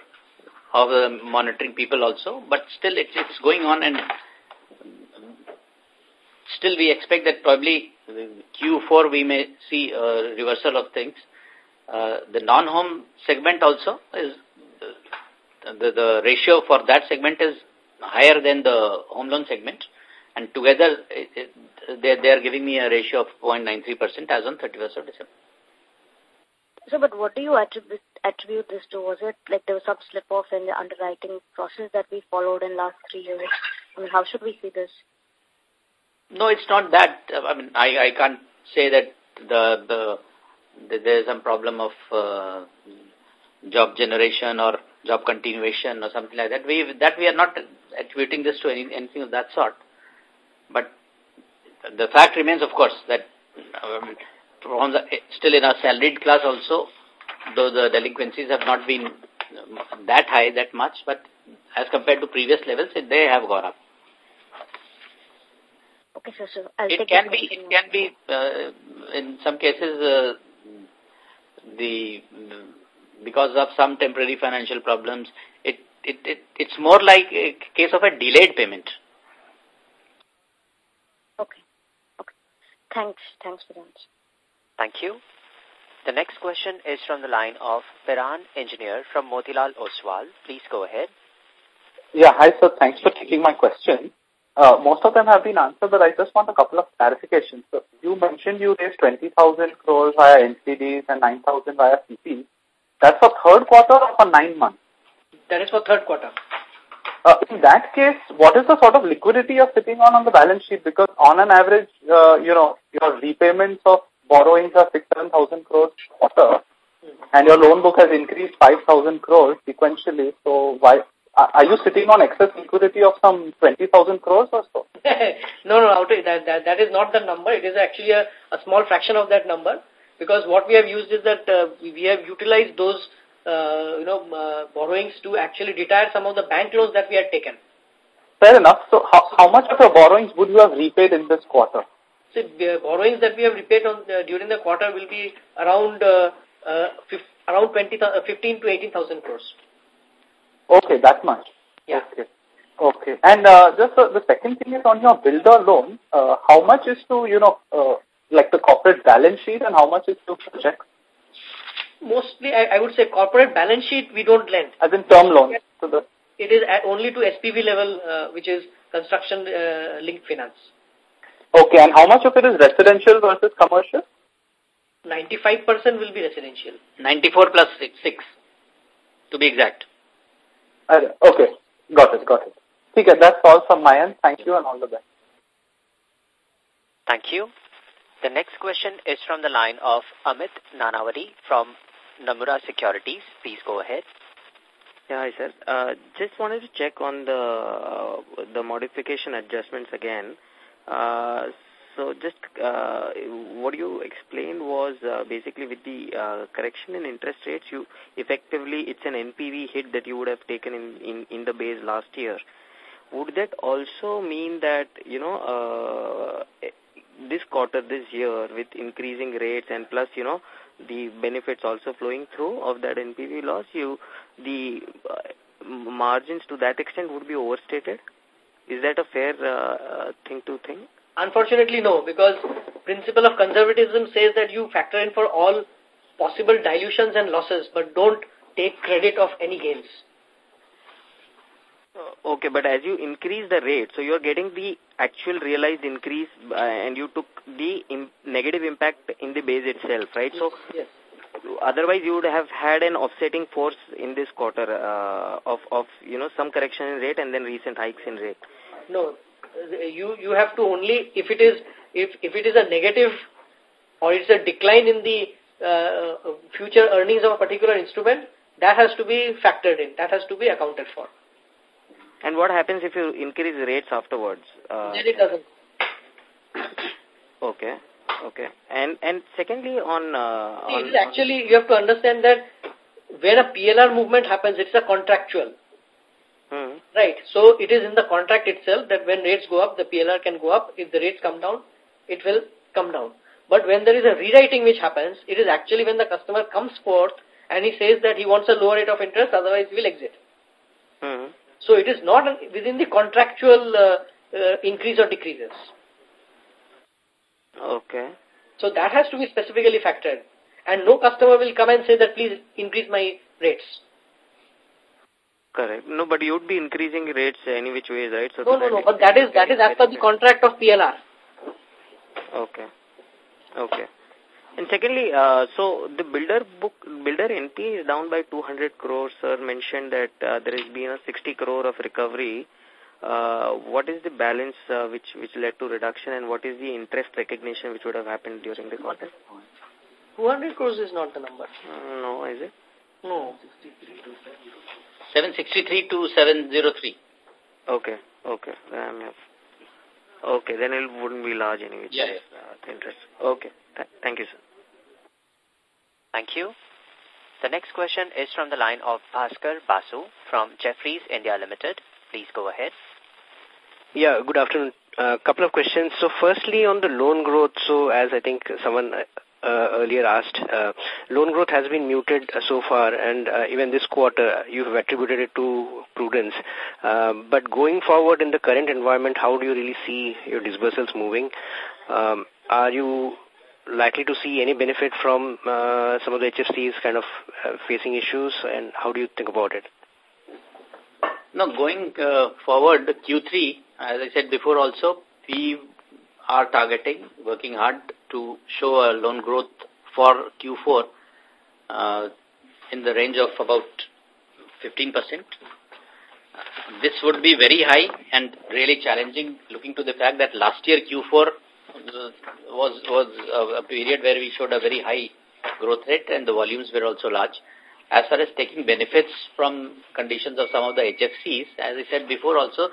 of the monitoring people also, but still it's, it's going on and still we expect that probably Q4 we may see a reversal of things. Uh, the non-home segment also is, the, the ratio for that segment is higher than the home loan segment and together they, they are giving me a ratio of 0.93% as on 31st of December. So, but what do you attribute, attribute this to? Was it like there was some slip-off in the underwriting process that we followed in last three years? I mean, how should we see this? No, it's not that. I mean, I, I can't say that the, the, the there's some problem of uh, job generation or job continuation or something like that. We, that we are not attributing this to any, anything of that sort. But the fact remains, of course, that um, the, still in our salaried class also, though the delinquencies have not been that high, that much, but as compared to previous levels, they have gone up. Okay, so, so I'll it can be, it can be, uh, in some cases, uh, the, because of some temporary financial problems, it, it, it, it's more like a case of a delayed payment. Okay. Okay. Thanks. Thanks for that. Thank you. The next question is from the line of Piran Engineer from Motilal Oswal. Please go ahead. Yeah, hi sir. Thanks for taking my question. Uh, most of them have been answered, but I just want a couple of clarifications. So you mentioned you raised 20,000 crores via NCDs and 9,000 via CP. That's for third quarter or for nine months? That is for third quarter. Uh, in that case, what is the sort of liquidity you're sitting on on the balance sheet? Because on an average, uh, you know, your repayments of borrowings are 6, 7,000 crores quarter, and your loan book has increased 5,000 crores sequentially. So why are you sitting on excess liquidity of some 20,000 crores or so? no, no, that, that, that is not the number. It is actually a, a small fraction of that number because what we have used is that uh, we have utilized those uh, you know, uh, borrowings to actually retire some of the bank loans that we had taken. Fair enough. So how, how much of your borrowings would you have repaid in this quarter? So uh, borrowings that we have repaid on uh, during the quarter will be around uh, uh, around 20, uh, 15 to 18,000 crores. Okay, that much. Yeah. Okay. Okay. And uh, just uh, the second thing is on your builder loan, uh, how much is to, you know, uh, like the corporate balance sheet and how much is to projects? Mostly, I, I would say corporate balance sheet, we don't lend. As in term loans? So the it is only to SPV level, uh, which is construction uh, linked finance. Okay, and how much of it is residential versus commercial? 95% will be residential. 94 plus 6, 6 to be exact. Okay, got it, got it. Okay, that's all from my end. Thank you and all the best. Thank you. The next question is from the line of Amit Nanavati from Nomura Securities. Please go ahead. Yeah, hi sir. Uh, just wanted to check on the uh, the modification adjustments again. Uh, so just uh, what you explained was uh, basically with the uh, correction in interest rates, you effectively it's an NPV hit that you would have taken in, in, in the base last year. Would that also mean that, you know, uh, this quarter, this year, with increasing rates and plus, you know, the benefits also flowing through of that NPV loss, you the uh, margins to that extent would be overstated? Is that a fair uh, thing to think? Unfortunately, no, because principle of conservatism says that you factor in for all possible dilutions and losses, but don't take credit of any gains. Uh, okay, but as you increase the rate, so you're getting the actual realized increase uh, and you took the Im negative impact in the base itself, right? Yes, so yes. otherwise you would have had an offsetting force in this quarter uh, of, of, you know, some correction in rate and then recent hikes in rate. No, you, you have to only, if it is, if, if it is a negative or it's a decline in the uh, future earnings of a particular instrument, that has to be factored in, that has to be accounted for. And what happens if you increase rates afterwards? Uh, then it doesn't. Okay. Okay. And and secondly, on, uh, See, on actually you have to understand that when a PLR movement happens, it's a contractual. Hmm. Right. So it is in the contract itself that when rates go up, the PLR can go up. If the rates come down, it will come down. But when there is a rewriting which happens, it is actually when the customer comes forth and he says that he wants a lower rate of interest, otherwise he will exit. Hmm. So it is not within the contractual uh, uh, increase or decreases. Okay. So that has to be specifically factored. And no customer will come and say that please increase my rates. Correct. No, but you would be increasing rates any which ways, right? So no, no, no. But that is that is as per the contract of PLR. Okay. Okay. And secondly, uh, so the builder book, builder NP is down by 200 crores. Sir mentioned that uh, there has been a 60 crore of recovery. Uh, what is the balance uh, which which led to reduction, and what is the interest recognition which would have happened during the quarter? 200 crores is not the number. Uh, no, is it? No. 763 to 703. Okay, okay. Okay, then it wouldn't be large anyway. Yeah, yeah. Uh, interest. Okay, Th thank you, sir. Thank you. The next question is from the line of Bhaskar Basu from Jefferies India Limited. Please go ahead. Yeah, good afternoon. A uh, couple of questions. So firstly, on the loan growth, so as I think someone uh, earlier asked, uh, loan growth has been muted uh, so far and uh, even this quarter you have attributed it to prudence. But going forward in the current environment, how do you really see your disbursals moving? Um, are you likely to see any benefit from uh, some of the HFCs kind of uh, facing issues and how do you think about it? Now going uh, forward, Q3, as I said before also, we are targeting, working hard to show a loan growth for Q4 uh, in the range of about 15%. This would be very high and really challenging looking to the fact that last year Q4 was, was a period where we showed a very high growth rate and the volumes were also large. As far as taking benefits from conditions of some of the HFCs, as I said before also,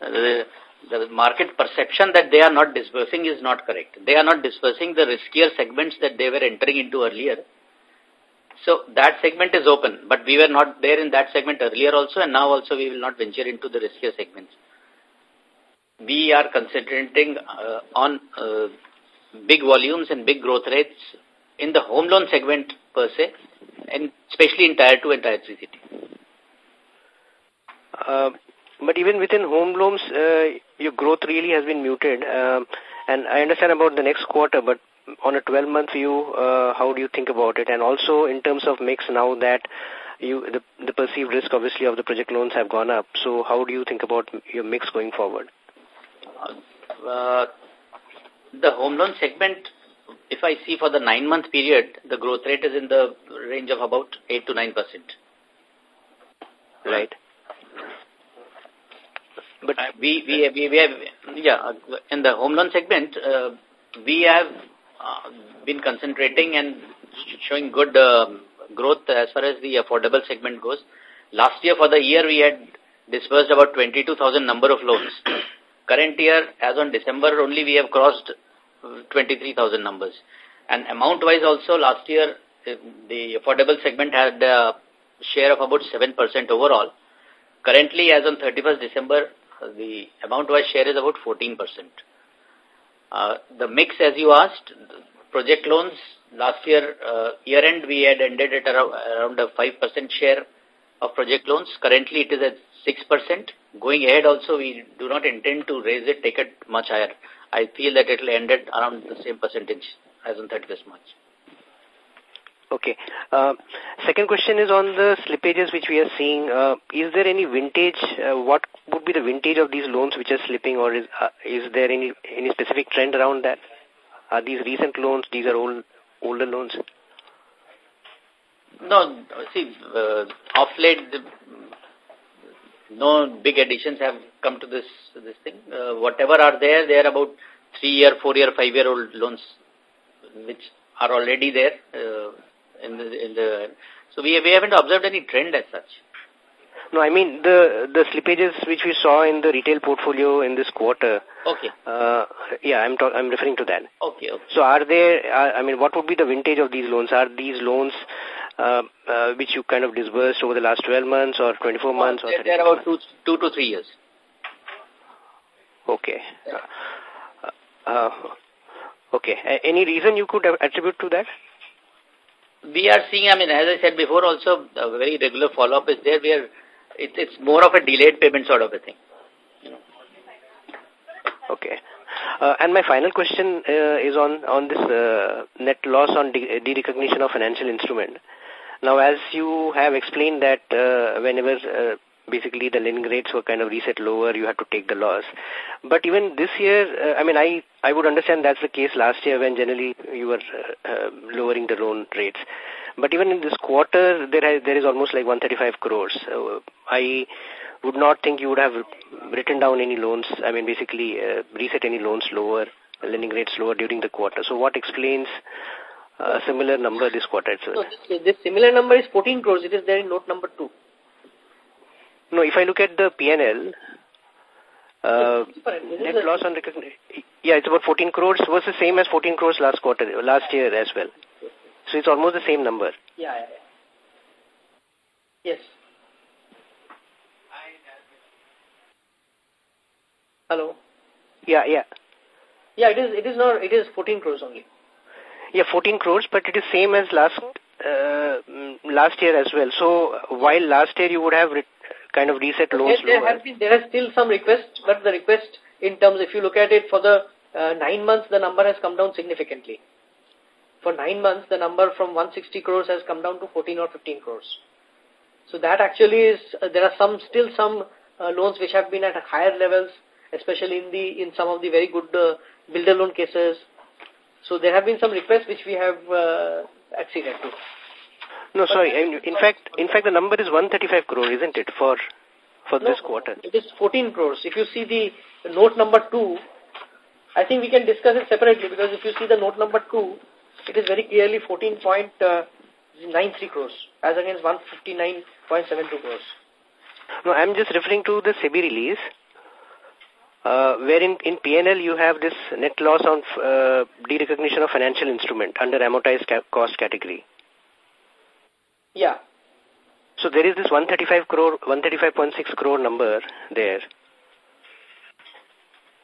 the, the market perception that they are not disbursing is not correct. They are not disbursing the riskier segments that they were entering into earlier. So that segment is open, but we were not there in that segment earlier also, and now also we will not venture into the riskier segments. We are concentrating uh, on uh, big volumes and big growth rates in the home loan segment per se, and especially in Tier 2 and Tier 3 cities. Uh, but even within home loans, uh, your growth really has been muted. Um, and I understand about the next quarter, but on a 12-month view, uh, how do you think about it? And also in terms of mix now that you the, the perceived risk, obviously, of the project loans have gone up. So how do you think about your mix going forward? Uh, the home loan segment, if I see for the nine-month period, the growth rate is in the range of about 8 to 9 percent. Right. But uh, we, we, we, we have, yeah, in the home loan segment, uh, we have uh, been concentrating and showing good um, growth as far as the affordable segment goes. Last year for the year, we had disbursed about 22,000 number of loans. Current year, as on December only, we have crossed 23,000 numbers. And amount-wise also, last year, the affordable segment had a share of about 7% overall. Currently, as on 31st December, the amount-wise share is about 14%. Uh, the mix, as you asked, project loans, last year, uh, year-end, we had ended at around, around a 5% share of project loans. Currently, it is at 6%. Going ahead also, we do not intend to raise it, take it much higher. I feel that it will end at around the same percentage as on 31st March. Okay. Uh, second question is on the slippages which we are seeing. Uh, is there any vintage? Uh, what would be the vintage of these loans which are slipping, or is uh, is there any any specific trend around that? Are these recent loans? These are old older loans? No, see, uh, off late, the, no big additions have come to this this thing. Uh, whatever are there, they are about three year, four year, five year old loans, which are already there. Uh, in the, in the, so we, we haven't observed any trend as such. No, I mean the the slippages which we saw in the retail portfolio in this quarter. Okay. Uh, yeah, I'm talk, I'm referring to that. Okay. okay. So are there? Uh, I mean, what would be the vintage of these loans? Are these loans uh, uh, which you kind of disbursed over the last 12 months or 24 months? They're, or they're about two, two to three years. Okay. Uh, uh, okay. any reason you could attribute to that? We are seeing, I mean, as I said before, also a very regular follow-up is there. We are, it, it's more of a delayed payment sort of a thing. Okay. Uh, and my final question uh, is on, on this uh, net loss on de-recognition of financial instrument. Now, as you have explained that uh, whenever basically the lending rates were kind of reset lower, you had to take the loss. But even this year, uh, I mean, I, I would understand that's the case last year when generally you were uh, uh, lowering the loan rates. But even in this quarter, there, has, there is almost like 135 crores. So I would not think you would have written down any loans, I mean, basically uh, reset any loans lower, lending rates lower during the quarter. So what explains a similar number this quarter itself? So this, this similar number is 14 crores. It is there in note number 2. No, if I look at the PNL, uh, net loss on recognition, yeah, it's about 14 crores. Was the same as 14 crores last quarter, last year as well. So it's almost the same number. Yeah, yeah, yeah. Yes. Hello. Yeah, yeah. Yeah, it is. It is not. It is 14 crores only. Yeah, 14 crores, but it is same as last uh, last year as well. So while last year you would have kind of reset loans there, there has been there is still some requests, but the request in terms, if you look at it for the uh, nine months, the number has come down significantly. For nine months, the number from 160 crores has come down to 14 or 15 crores. So that actually is, uh, there are some, still some uh, loans which have been at higher levels, especially in the, in some of the very good uh, builder loan cases. So there have been some requests which we have uh, acceded to. No, sorry. In fact, in fact, the number is 135 crore, isn't it, for for no, this quarter? It is 14 crores. If you see the note number two, I think we can discuss it separately because if you see the note number two, it is very clearly 14.93 uh, crores as against 159.72 crores. No, I'm just referring to the SEBI release. Uh, where in, in PNL you have this net loss on uh, derecognition of financial instrument under amortized cost category. Yeah. So there is this 135 crore, 135.6 crore number there.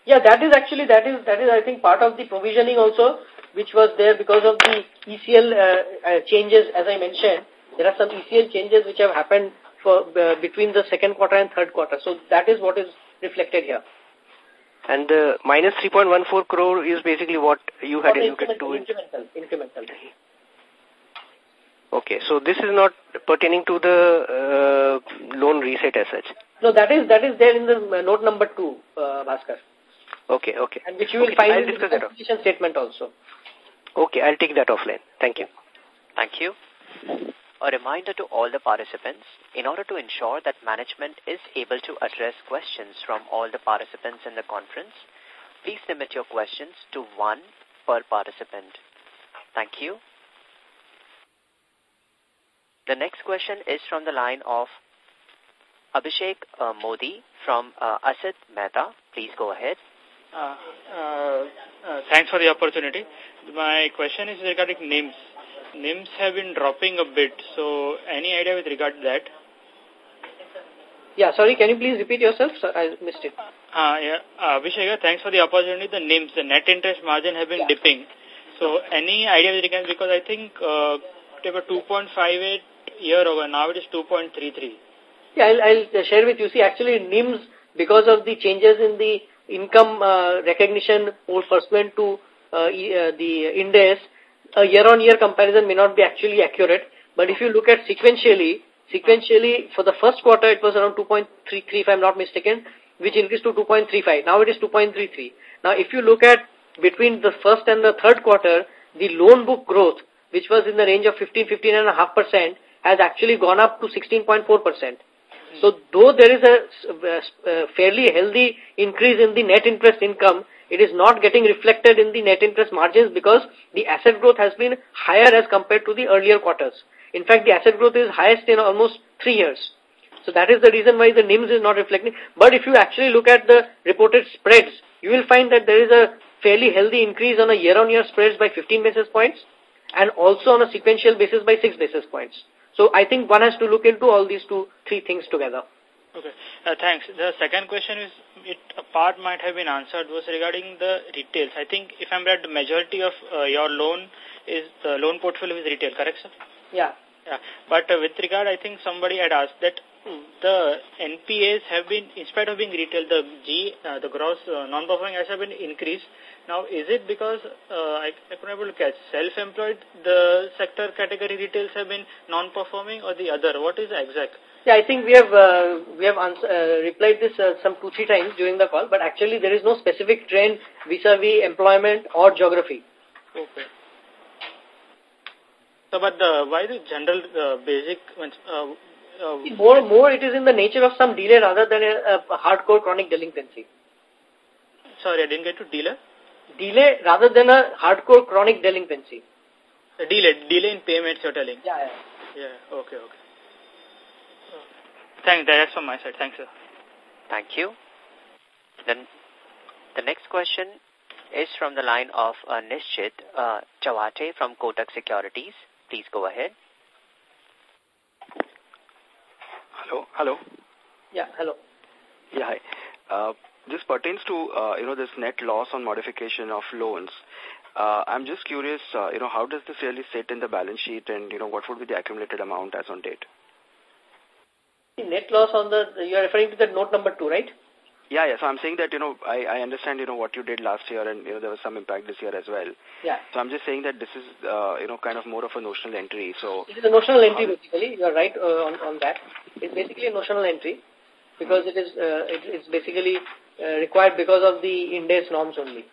Yeah, that is actually, that is, that is, I think, part of the provisioning also, which was there because of the ECL uh, uh, changes, as I mentioned. There are some ECL changes which have happened for uh, between the second quarter and third quarter. So that is what is reflected here. And the minus 3.14 crore is basically what you had alluded to. Incremental, incremental. Okay, so this is not pertaining to the uh, loan reset as such. No, that is that is there in the note number two, uh, Bhaskar. Okay, okay. And which you will okay, find I'll in the application statement also. Okay, I'll take that offline. Thank you. Thank you. A reminder to all the participants, in order to ensure that management is able to address questions from all the participants in the conference, please limit your questions to one per participant. Thank you. The next question is from the line of Abhishek uh, Modi from uh, Asit Mehta. Please go ahead. Uh, uh, uh, thanks for the opportunity. My question is regarding NIMS. NIMS have been dropping a bit, so any idea with regard to that? Yeah, sorry, can you please repeat yourself? I missed it. Uh, yeah, uh, Abhishek, thanks for the opportunity. The NIMS, the net interest margin have been yeah. dipping. So any idea with regard, because I think uh, they were 2.58 year over. Now it is 2.33. Yeah, I'll, I'll share with you. See, actually, NIMS, because of the changes in the income uh, recognition pursuant to uh, uh, the Ind AS, a year-on-year -year comparison may not be actually accurate, but if you look at sequentially, sequentially for the first quarter it was around 2.33 if I'm not mistaken, which increased to 2.35. Now it is 2.33. Now if you look at between the first and the third quarter, the loan book growth, which was in the range of 15, 15.5%, has actually gone up to 16.4%. So though there is a, a fairly healthy increase in the net interest income, it is not getting reflected in the net interest margins because the asset growth has been higher as compared to the earlier quarters. In fact, the asset growth is highest in almost three years. So that is the reason why the NIMS is not reflecting. But if you actually look at the reported spreads, you will find that there is a fairly healthy increase on a year-on-year -year spreads by 15 basis points and also on a sequential basis by 6 basis points. So I think one has to look into all these two, three things together. Okay, uh, thanks. The second question is, it a part might have been answered, was regarding the retails. I think, if I'm right, the majority of uh, your loan is, the loan portfolio is retail, correct, sir? Yeah. Yeah. But uh, with regard, I think somebody had asked that the NPAs have been, in spite of being retail, the G, uh, the gross uh, non-performing assets have been increased. Now, is it because uh, I, I couldn't able to catch self-employed, the sector category retails have been non-performing or the other? What is the exact? Yeah, I think we have uh, we have answer, uh, replied this uh, some two three times during the call, but actually there is no specific trend vis-a-vis -vis employment or geography. Okay. So, but the why the general uh, basic uh, uh, more more it is in the nature of some delay rather than a, a hardcore chronic delinquency. Sorry, I didn't get to delay. Delay rather than a hardcore chronic delinquency. A delay, delay in payments you're telling. Yeah, yeah. Yeah. Okay, okay. Thanks. That's from my side. Thanks, sir. Thank you. Then the next question is from the line of uh, Nischint uh, Chawathe from Kotak Securities. Please go ahead. Hello. Hello. Yeah. Hello. Yeah. Hi. Uh, this pertains to uh, you know this net loss on modification of loans. Uh, I'm just curious, uh, you know, how does this really sit in the balance sheet, and you know, what would be the accumulated amount as on date? The net loss on the you are referring to the note number two, right? Yeah, yeah. So I'm saying that, you know, I, I understand, you know, what you did last year and, you know, there was some impact this year as well. Yeah. So I'm just saying that this is, uh, you know, kind of more of a notional entry. So It is a notional entry, basically. You are right uh, on, on that. It's basically a notional entry because it is, uh, it, it's basically uh, required because of the Ind AS norms only.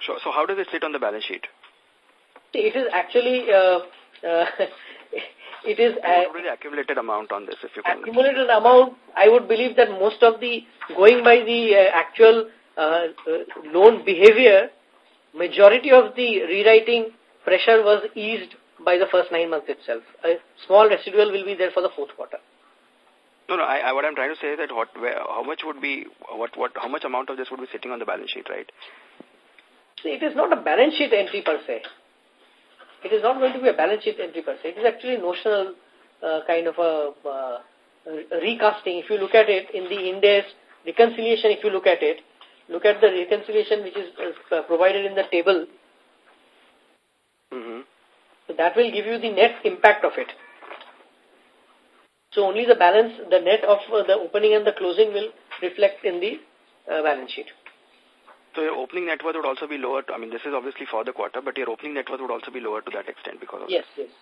Sure. So how does it sit on the balance sheet? It is actually, uh, uh, it is a really accumulated amount on this if you can accumulated amount i would believe that most of the going by the uh, actual uh, uh, loan behavior majority of the rewriting pressure was eased by the first nine months itself a small residual will be there for the fourth quarter no, no. I, I, what I'm trying to say is that what, where, how much would be, what, what, how much amount of this would be sitting on the balance sheet, right? See, it is not a balance sheet entry per se it is not going to be a balance sheet entry per se. It is actually notional uh, kind of a uh, recasting. If you look at it in the Ind AS reconciliation, if you look at it, look at the reconciliation which is uh, provided in the table. Mm -hmm. So that will give you the net impact of it. So only the balance, the net of uh, the opening and the closing will reflect in the uh, balance sheet. So your opening net worth would also be lower. To, I mean, this is obviously for the quarter, but your opening net worth would also be lower to that extent because of Yes, this. yes.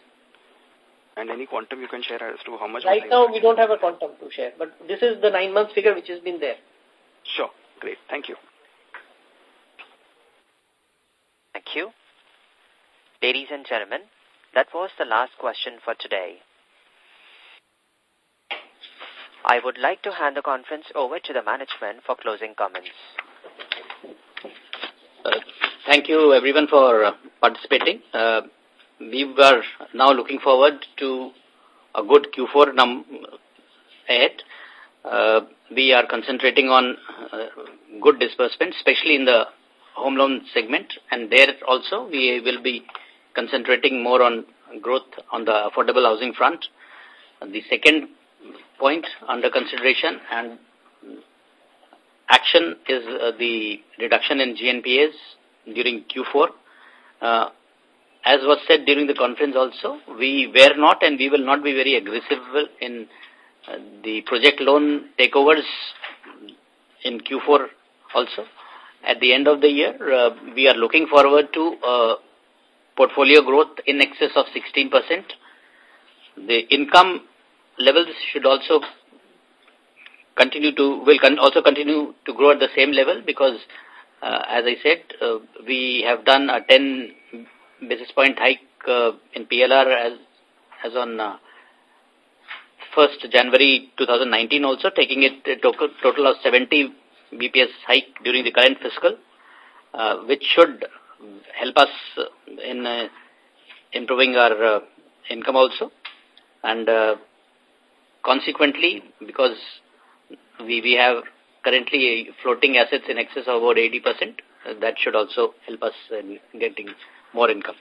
And any quantum you can share as to how much? Right now, we don't have a quantum to share, but this is the nine month figure which has been there. Sure. Great. Thank you. Thank you. Ladies and gentlemen, that was the last question for today. I would like to hand the conference over to the management for closing comments. Uh, thank you everyone for uh, participating. Uh, we are now looking forward to a good Q4 num ahead. Uh, we are concentrating on good disbursement, especially in the home loan segment, and there also we will be concentrating more on growth on the affordable housing front. The second point under consideration and action is uh, the reduction in GNPAs during Q4. Uh, as was said during the conference also, we were not and we will not be very aggressive in uh, the project loan takeovers in Q4 also. At the end of the year, we are looking forward to portfolio growth in excess of 16%. The income levels should also continue to, will con also continue to grow at the same level because, uh, as I said, uh, we have done a 10 basis point hike uh, in PLR as, as on uh, 1st January 2019 also, taking it a total of 70 BPS hike during the current fiscal, which should help us in improving our income also. And consequently, because we, we have currently floating assets in excess of about 80%, uh, that should also help us in getting more income.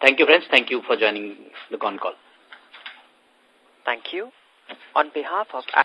Thank you, friends. Thank you for joining the con call. Thank you. On behalf of